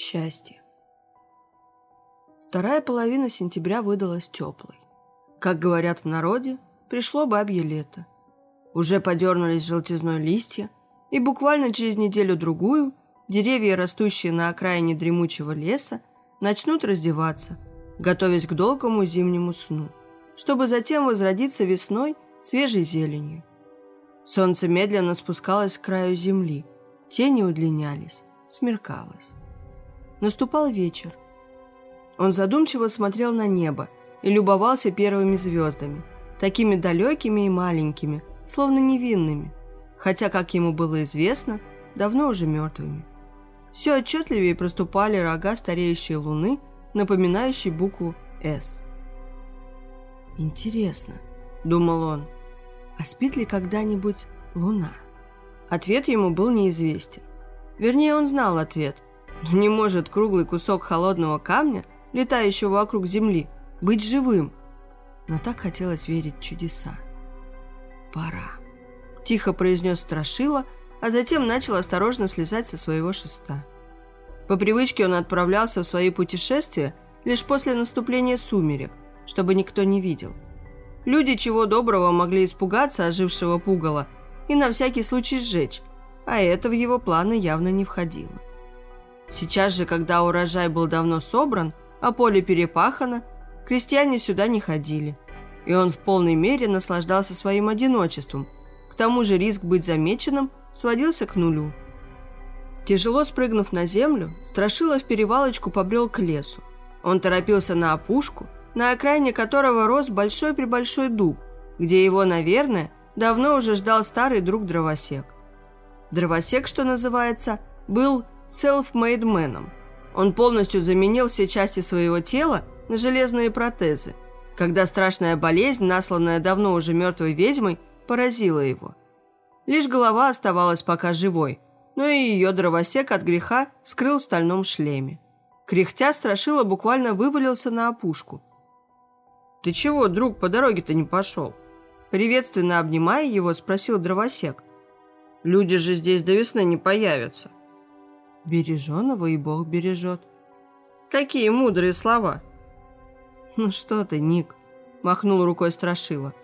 Счастье. Вторая половина сентября выдалась теплой. Как говорят в народе, пришло бабье лето. Уже подернулись желтизной листья, и буквально через неделю-другую деревья, растущие на окраине дремучего леса, начнут раздеваться, готовясь к долгому зимнему сну, чтобы затем возродиться весной свежей зеленью. Солнце медленно спускалось к краю земли, тени удлинялись, смеркалось. Наступал вечер. Он задумчиво смотрел на небо и любовался первыми звездами, такими далекими и маленькими, словно невинными, хотя, как ему было известно, давно уже мертвыми. Все отчетливее проступали рога стареющей луны, напоминающей букву «С». «Интересно», — думал он, — «а спит ли когда-нибудь луна?» Ответ ему был неизвестен. Вернее, он знал ответ, но не может круглый кусок холодного камня, летающего вокруг Земли, быть живым. Но так хотелось верить в чудеса. «Пора», – тихо произнес Страшила, а затем начал осторожно слезать со своего шеста. По привычке он отправлялся в свои путешествия лишь после наступления сумерек, чтобы никто не видел. Люди чего доброго могли испугаться ожившего пугала и на всякий случай сжечь, а это в его планы явно не входило. Сейчас же, когда урожай был давно собран, а поле перепахано, крестьяне сюда не ходили. И он в полной мере наслаждался своим одиночеством. К тому же риск быть замеченным сводился к нулю. Тяжело спрыгнув на землю, Страшила в перевалочку побрел к лесу. Он торопился на опушку, на окраине которого рос большой-пребольшой дуб, где его, наверное, давно уже ждал старый друг дровосек. Дровосек, что называется, был man. Он полностью заменил все части своего тела на железные протезы, когда страшная болезнь, насланная давно уже мертвой ведьмой, поразила его. Лишь голова оставалась пока живой, но и ее дровосек от греха скрыл в стальном шлеме. Кряхтя страшила буквально вывалился на опушку. «Ты чего, друг, по дороге-то не пошел?» Приветственно обнимая его, спросил дровосек. «Люди же здесь до весны не появятся». Береженого и Бог бережет. Какие мудрые слова. Ну что ты, Ник, махнул рукой Страшила.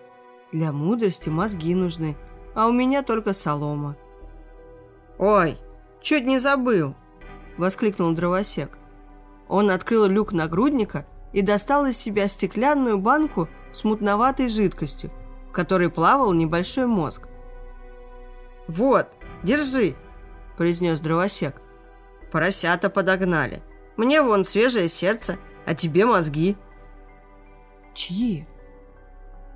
Для мудрости мозги нужны, а у меня только солома. Ой, чуть не забыл, воскликнул дровосек. Он открыл люк нагрудника и достал из себя стеклянную банку с мутноватой жидкостью, в которой плавал небольшой мозг. «Вот, держи», – произнес дровосек. Поросята подогнали. Мне вон свежее сердце, а тебе мозги. Чьи?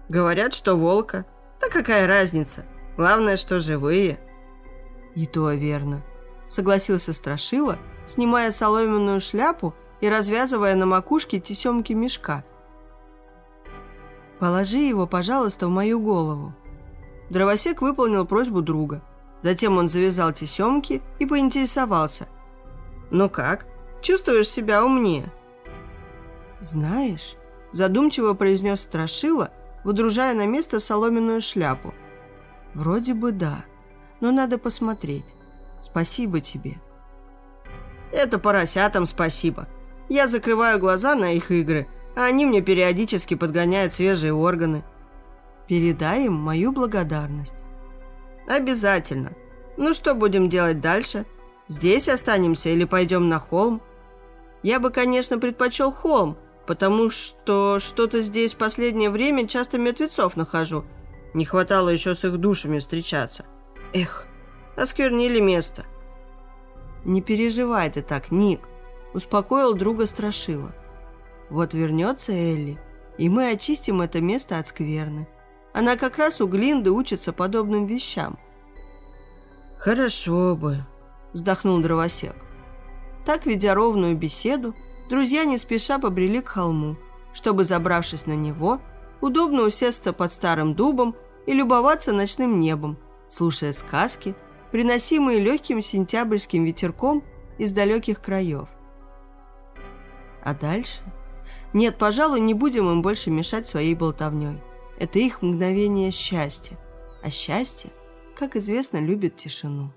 Говорят, что волка. Да какая разница? Главное, что живые. И то верно. Согласился Страшила, снимая соломенную шляпу и развязывая на макушке тесемки мешка. «Положи его, пожалуйста, в мою голову». Дровосек выполнил просьбу друга. Затем он завязал тесемки и поинтересовался – «Ну как? Чувствуешь себя умнее?» «Знаешь», – задумчиво произнес Страшила, выдружая на место соломенную шляпу. «Вроде бы да, но надо посмотреть. Спасибо тебе». «Это поросятам спасибо. Я закрываю глаза на их игры, а они мне периодически подгоняют свежие органы». «Передай им мою благодарность». «Обязательно. Ну что будем делать дальше?» Здесь останемся или пойдем на холм? Я бы, конечно, предпочел холм, потому что что-то здесь в последнее время часто мертвецов нахожу. Не хватало еще с их душами встречаться. Эх, осквернили место. Не переживай ты так, Ник, успокоил друга Страшила. Вот вернется Элли, и мы очистим это место от скверны. Она как раз у Глинды учится подобным вещам. Хорошо бы, вздохнул дровосек. Так, ведя ровную беседу, друзья не спеша побрели к холму, чтобы, забравшись на него, удобно усесться под старым дубом и любоваться ночным небом, слушая сказки, приносимые легким сентябрьским ветерком из далеких краев. А дальше? Нет, пожалуй, не будем им больше мешать своей болтовней. Это их мгновение счастья. А счастье, как известно, любит тишину.